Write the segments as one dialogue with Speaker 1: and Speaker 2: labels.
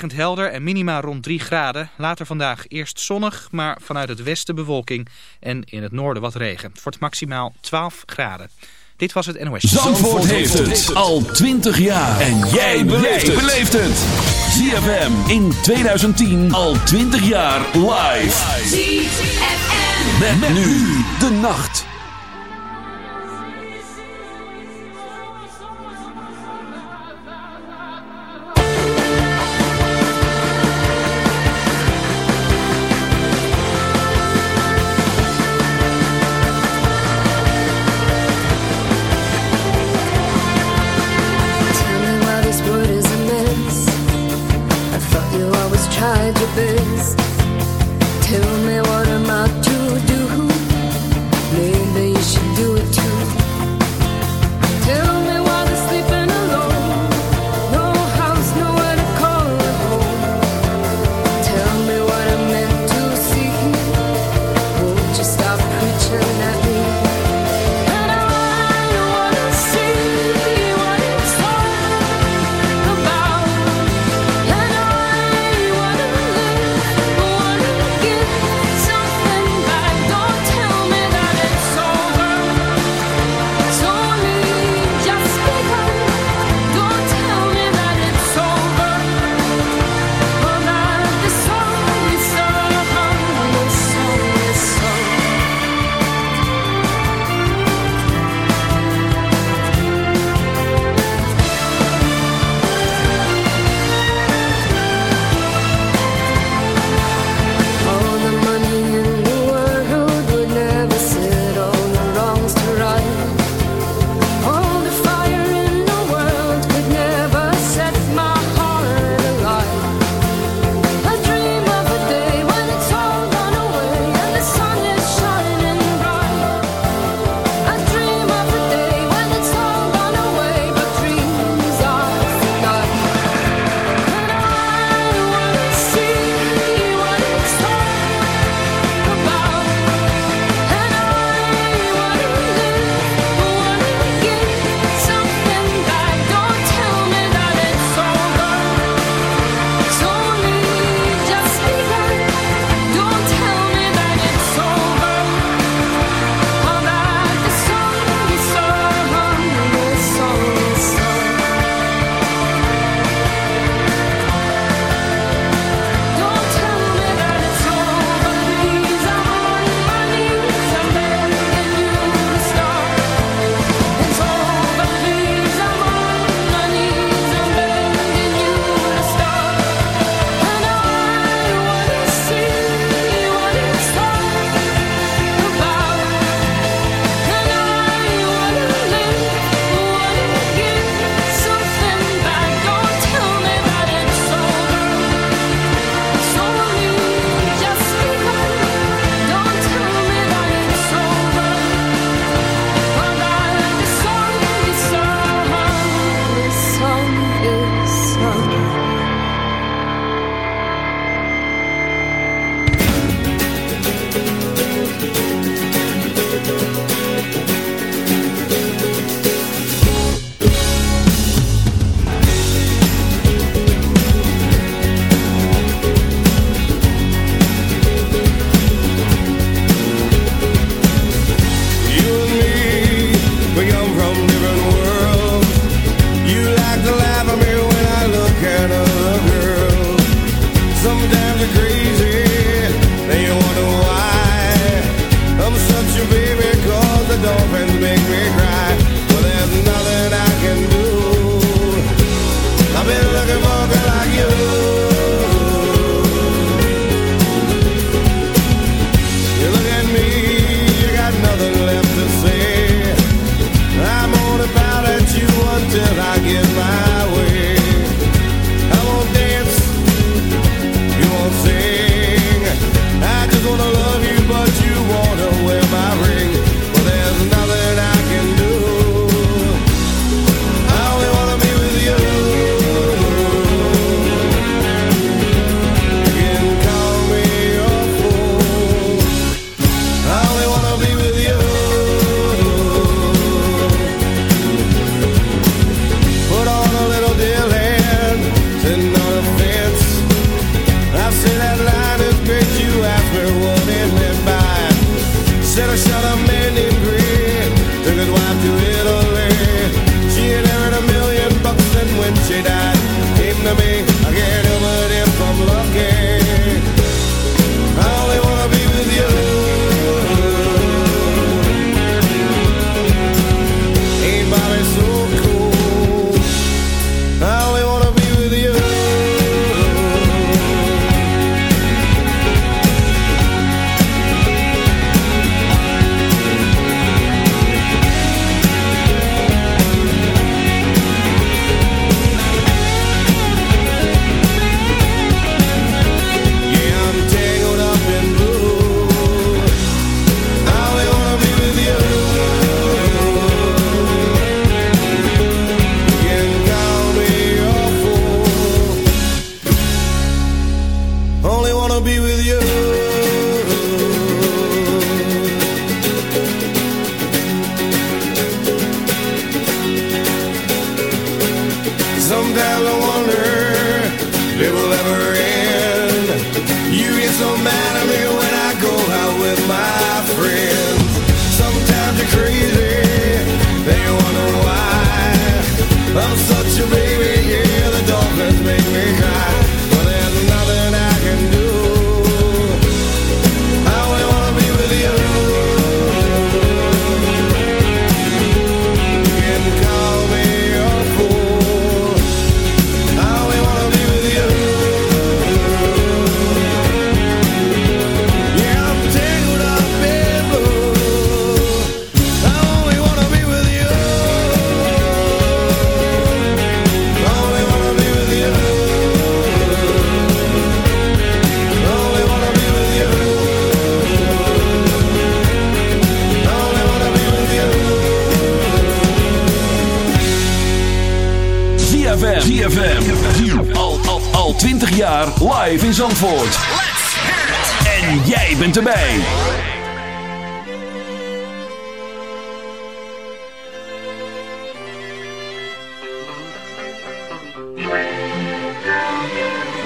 Speaker 1: helder en minima rond 3 graden. Later vandaag eerst zonnig, maar vanuit het westen bewolking en in het noorden wat regen. Het wordt maximaal 12 graden. Dit was het NOS.
Speaker 2: Zandvoort, Zandvoort heeft het al 20 jaar. En jij beleeft het. ZFM in 2010 al 20 jaar live. ZFM. Met, nu de nacht.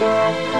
Speaker 3: I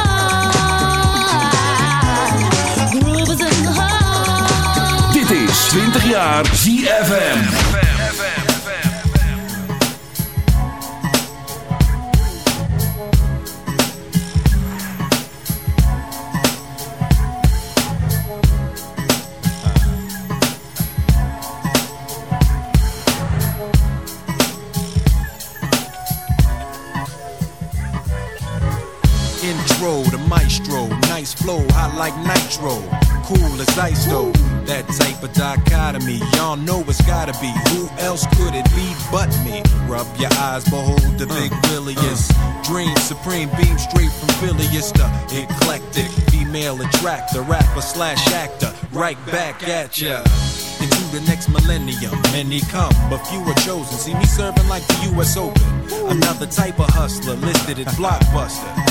Speaker 4: Of dichotomy, y'all know it's gotta be. Who else could it be but me? Rub your eyes, behold the uh, big williest. Uh. Dream supreme, beam straight from Philly, the eclectic female attractor, rapper slash actor. Right back at ya into the next millennium. Many come, but few are chosen. See me serving like the U.S. Open. Another type of hustler listed at Blockbuster.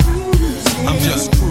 Speaker 4: I'm just cruising.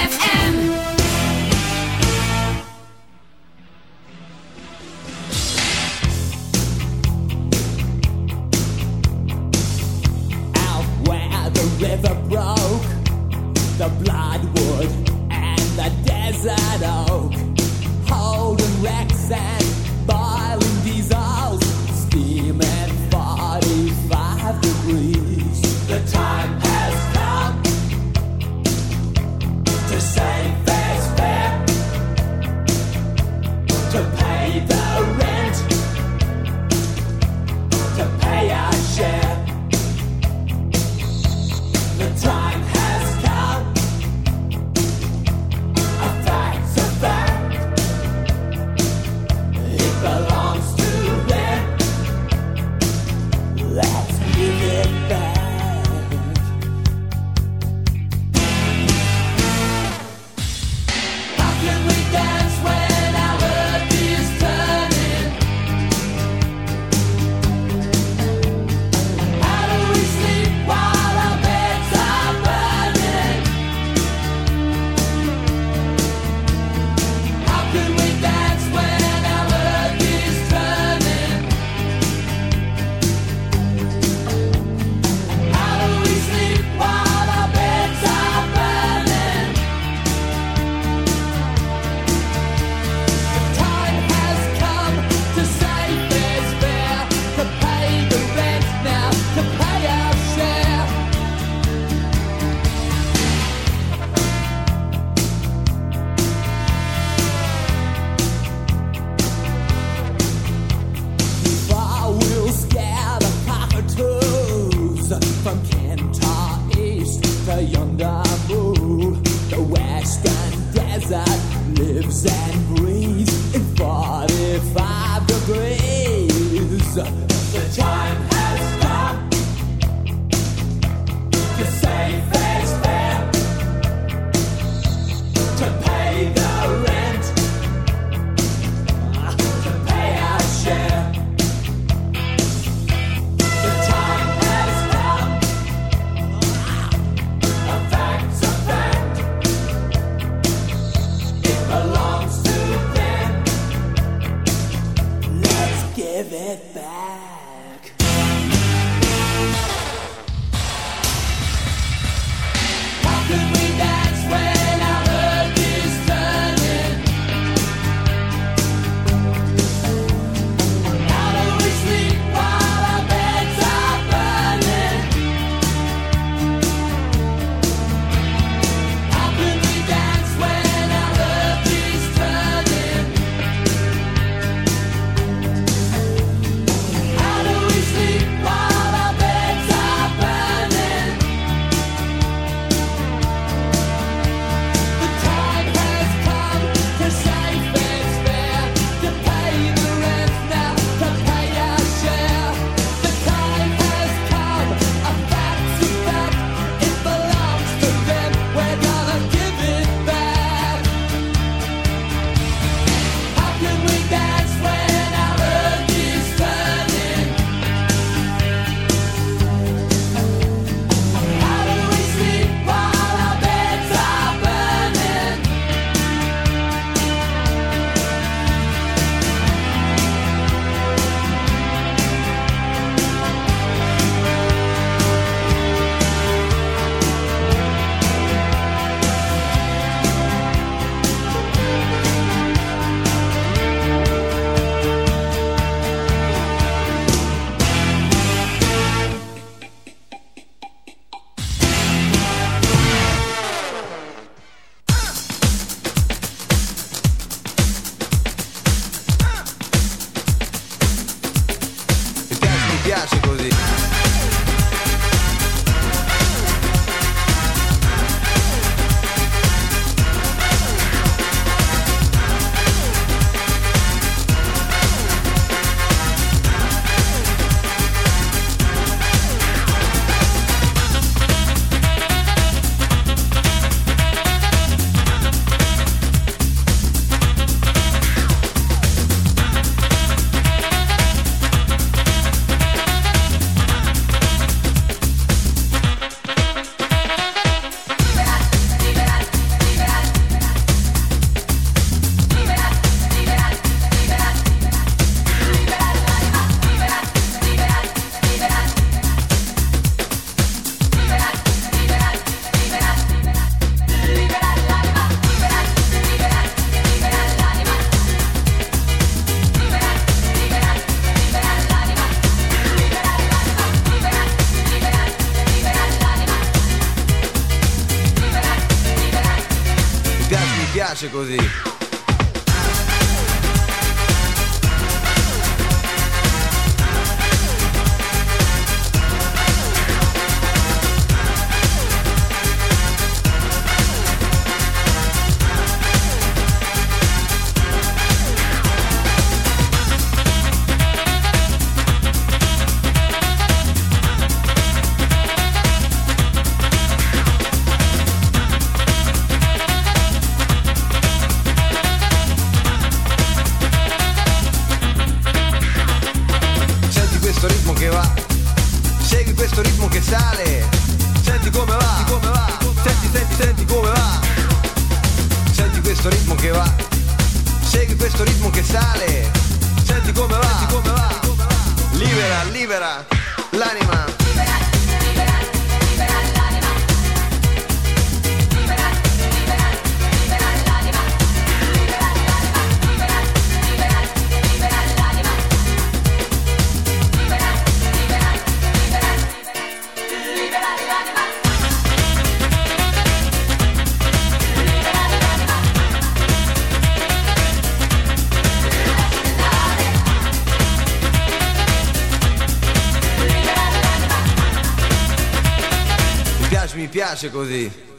Speaker 5: piace così.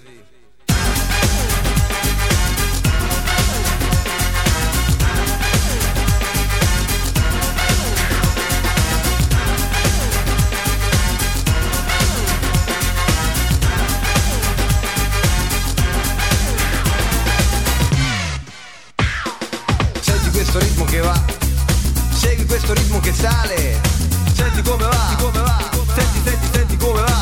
Speaker 5: Segui questo ritmo che sale Senti come va, come va. Senti, senti, senti come va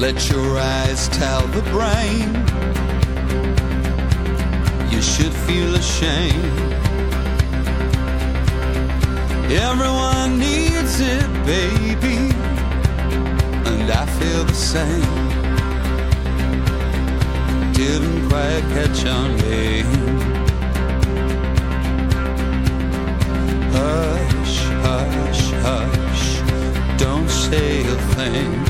Speaker 6: Let your eyes tell the brain. You should feel ashamed. Everyone needs it, baby. And I feel the same. Didn't quite catch on me. Hush, hush, hush. Don't say a thing.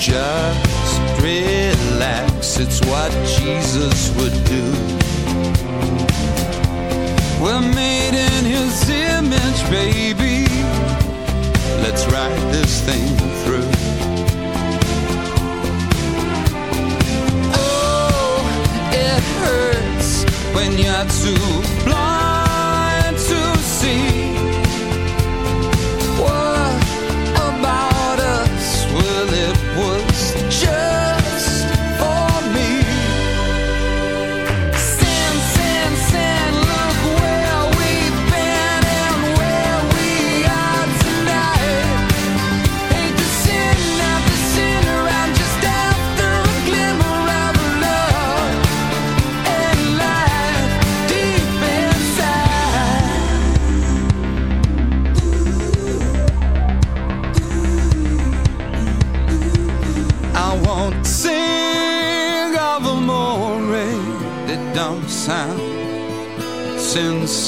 Speaker 6: Just relax, it's what Jesus would do. We're made in his image, baby. Let's ride this thing through. Oh, it hurts when you're too blind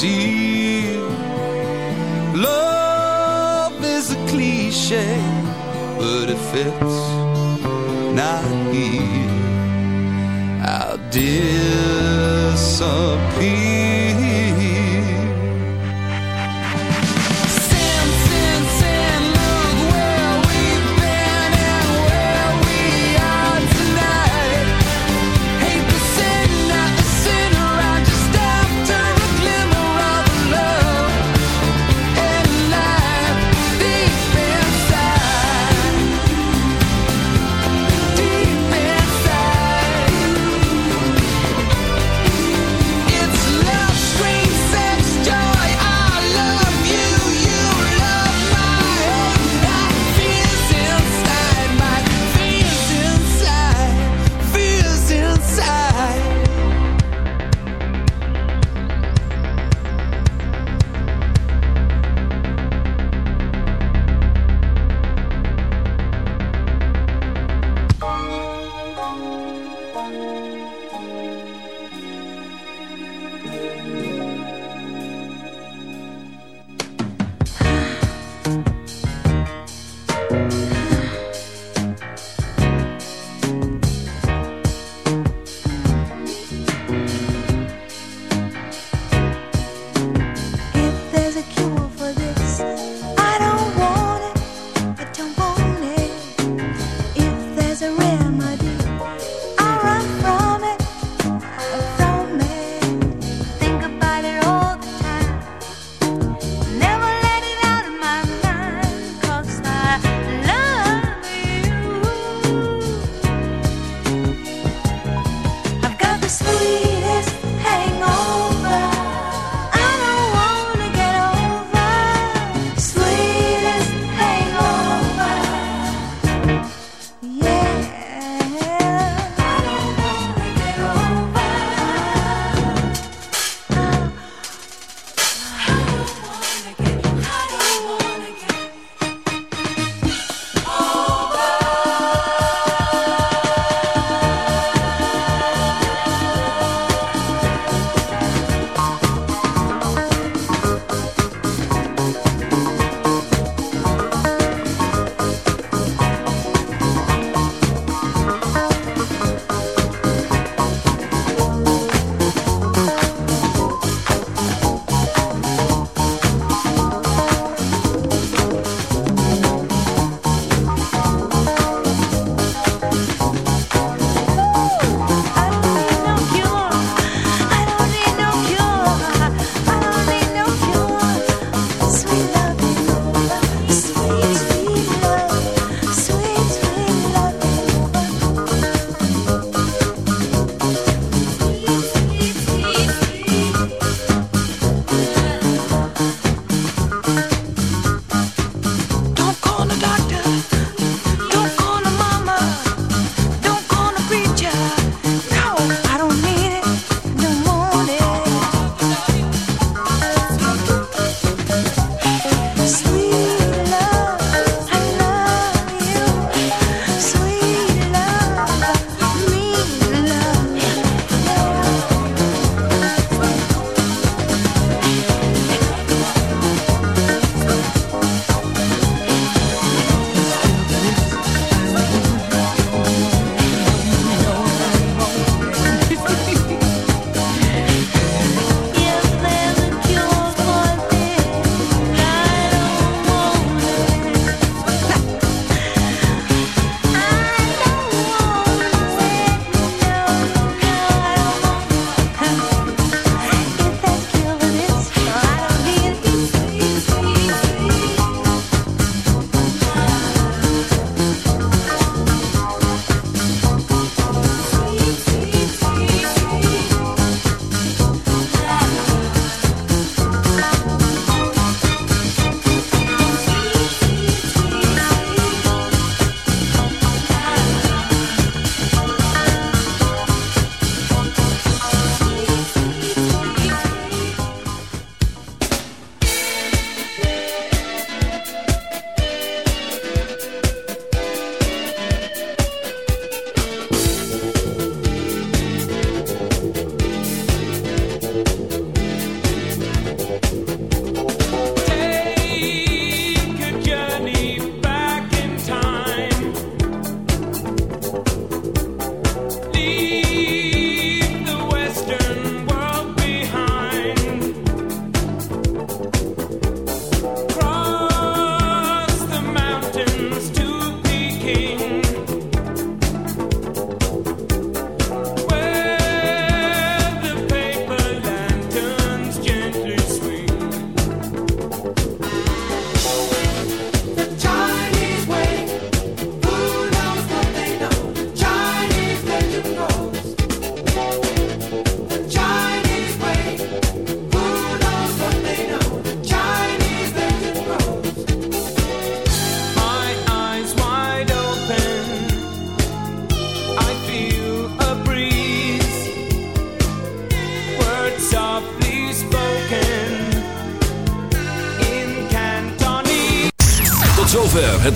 Speaker 6: sincere.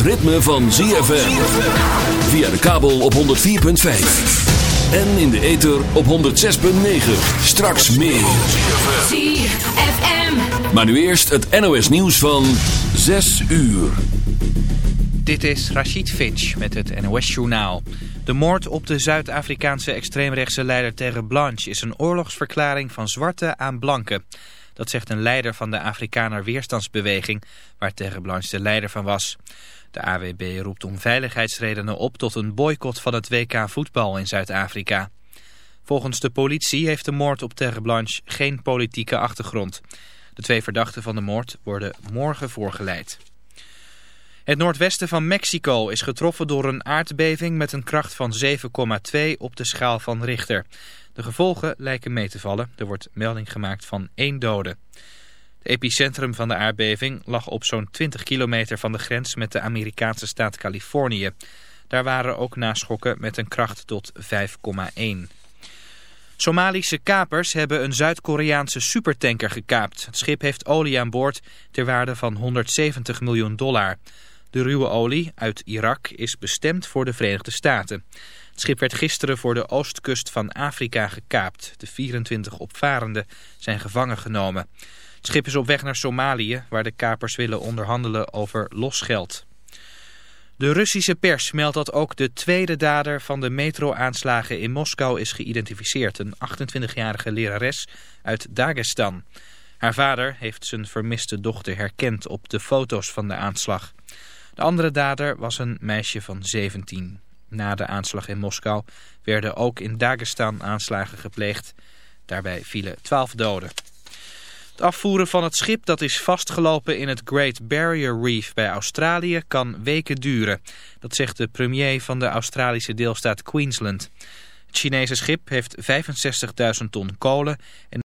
Speaker 7: Ritme van ZFM. Via de kabel op 104.5. En in de ether op 106.9. Straks meer.
Speaker 8: ZFM.
Speaker 7: Maar nu eerst het NOS nieuws van 6 uur.
Speaker 1: Dit is Rachid Finch met het NOS-journaal. De moord op de Zuid-Afrikaanse extreemrechtse leider Terre Blanche... is een oorlogsverklaring van zwarte aan blanken. Dat zegt een leider van de Afrikaner Weerstandsbeweging... waar Terre Blanche de leider van was. De AWB roept om veiligheidsredenen op tot een boycott van het WK voetbal in Zuid-Afrika. Volgens de politie heeft de moord op Terre Blanche geen politieke achtergrond. De twee verdachten van de moord worden morgen voorgeleid. Het noordwesten van Mexico is getroffen door een aardbeving met een kracht van 7,2 op de schaal van Richter. De gevolgen lijken mee te vallen. Er wordt melding gemaakt van één dode. Epicentrum van de aardbeving lag op zo'n 20 kilometer van de grens met de Amerikaanse staat Californië. Daar waren ook naschokken met een kracht tot 5,1. Somalische kapers hebben een Zuid-Koreaanse supertanker gekaapt. Het schip heeft olie aan boord ter waarde van 170 miljoen dollar. De ruwe olie uit Irak is bestemd voor de Verenigde Staten. Het schip werd gisteren voor de oostkust van Afrika gekaapt. De 24 opvarenden zijn gevangen genomen. Het schip is op weg naar Somalië, waar de kapers willen onderhandelen over losgeld. De Russische pers meldt dat ook de tweede dader van de metro-aanslagen in Moskou is geïdentificeerd. Een 28-jarige lerares uit Dagestan. Haar vader heeft zijn vermiste dochter herkend op de foto's van de aanslag. De andere dader was een meisje van 17. Na de aanslag in Moskou werden ook in Dagestan aanslagen gepleegd. Daarbij vielen 12 doden. Het afvoeren van het schip dat is vastgelopen in het Great Barrier Reef bij Australië kan weken duren. Dat zegt de premier van de Australische deelstaat Queensland. Het Chinese schip heeft 65.000 ton kolen en